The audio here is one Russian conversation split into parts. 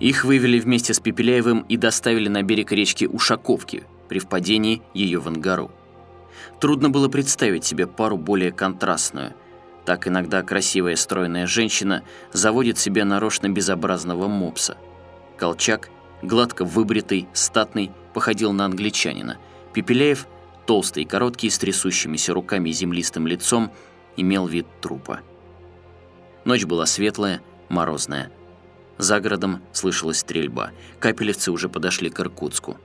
Их вывели вместе с Пепеляевым и доставили на берег речки Ушаковки при впадении ее в Ангару. Трудно было представить себе пару более контрастную. Так иногда красивая стройная женщина заводит себе нарочно безобразного мопса. Колчак, гладко выбритый, статный, походил на англичанина. Пепеляев, толстый и короткий, с трясущимися руками и землистым лицом, имел вид трупа. Ночь была светлая, морозная. За городом слышалась стрельба. Капелевцы уже подошли к Иркутску.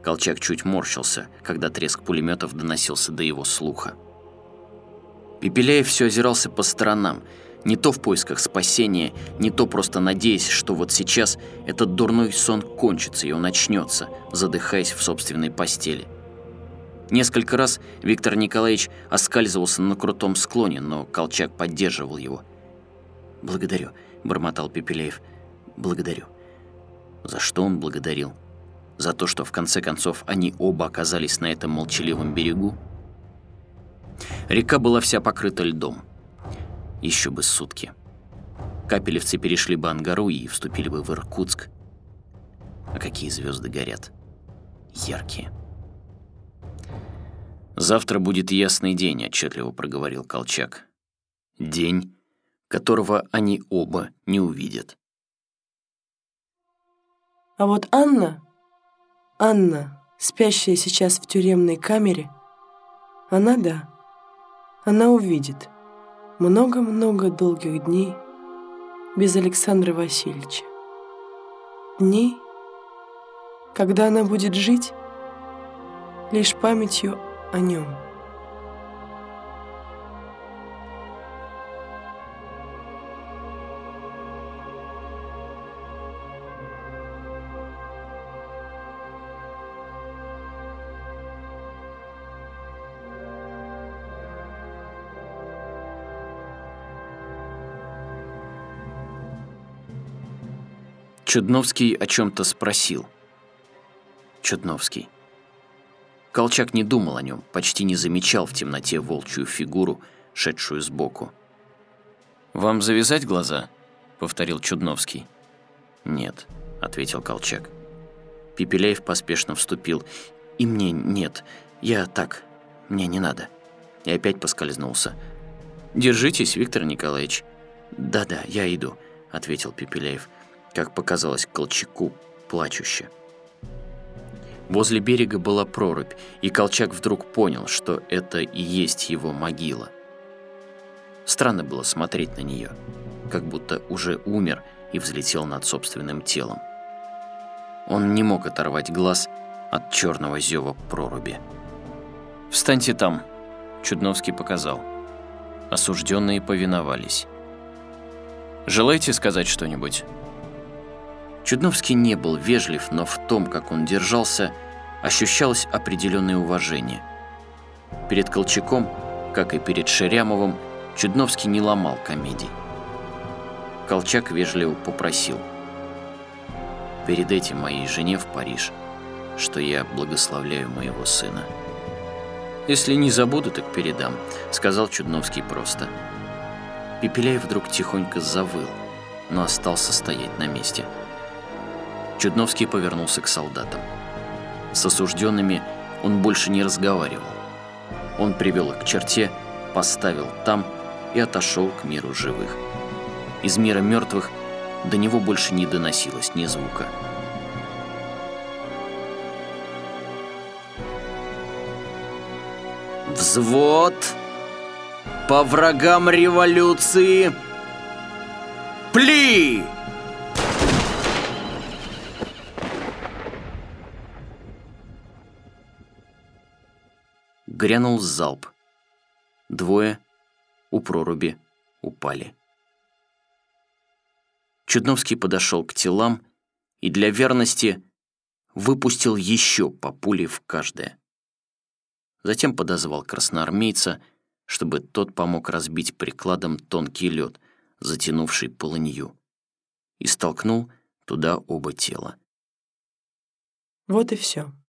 Колчак чуть морщился, когда треск пулеметов доносился до его слуха. Пепеляев все озирался по сторонам, не то в поисках спасения, не то просто надеясь, что вот сейчас этот дурной сон кончится и он начнется, задыхаясь в собственной постели. Несколько раз Виктор Николаевич оскальзывался на крутом склоне, но Колчак поддерживал его. «Благодарю», — бормотал Пепелеев. «Благодарю». За что он благодарил? За то, что в конце концов они оба оказались на этом молчаливом берегу? Река была вся покрыта льдом. Еще бы сутки. Капелевцы перешли бы Ангару и вступили бы в Иркутск. А какие звезды горят? Яркие. «Завтра будет ясный день», — отчетливо проговорил Колчак. «День, которого они оба не увидят. А вот Анна, Анна, спящая сейчас в тюремной камере, она да, она увидит много-много долгих дней без Александра Васильевича. Дней, когда она будет жить лишь памятью о нем. Чудновский о чем-то спросил. Чудновский. Колчак не думал о нем, почти не замечал в темноте волчью фигуру, шедшую сбоку. «Вам завязать глаза?» — повторил Чудновский. «Нет», — ответил Колчак. Пепеляев поспешно вступил. «И мне нет. Я так. Мне не надо». И опять поскользнулся. «Держитесь, Виктор Николаевич». «Да-да, я иду», — ответил Пепеляев как показалось Колчаку, плачуще. Возле берега была прорубь, и Колчак вдруг понял, что это и есть его могила. Странно было смотреть на нее, как будто уже умер и взлетел над собственным телом. Он не мог оторвать глаз от черного зева проруби. «Встаньте там», — Чудновский показал. Осужденные повиновались. «Желаете сказать что-нибудь?» Чудновский не был вежлив, но в том, как он держался, ощущалось определенное уважение. Перед Колчаком, как и перед Шерямовым, Чудновский не ломал комедий. Колчак вежливо попросил. «Перед этим моей жене в Париж, что я благословляю моего сына». «Если не забуду, так передам», — сказал Чудновский просто. Пепеляев вдруг тихонько завыл, но остался стоять на месте. Чудновский повернулся к солдатам. С осужденными он больше не разговаривал. Он привел их к черте, поставил там и отошел к миру живых. Из мира мертвых до него больше не доносилось ни звука. «Взвод по врагам революции! Пли!» Грянул залп. Двое у проруби упали. Чудновский подошел к телам и для верности выпустил еще по пуле в каждое. Затем подозвал красноармейца, чтобы тот помог разбить прикладом тонкий лед, затянувший полынью, и столкнул туда оба тела. Вот и все.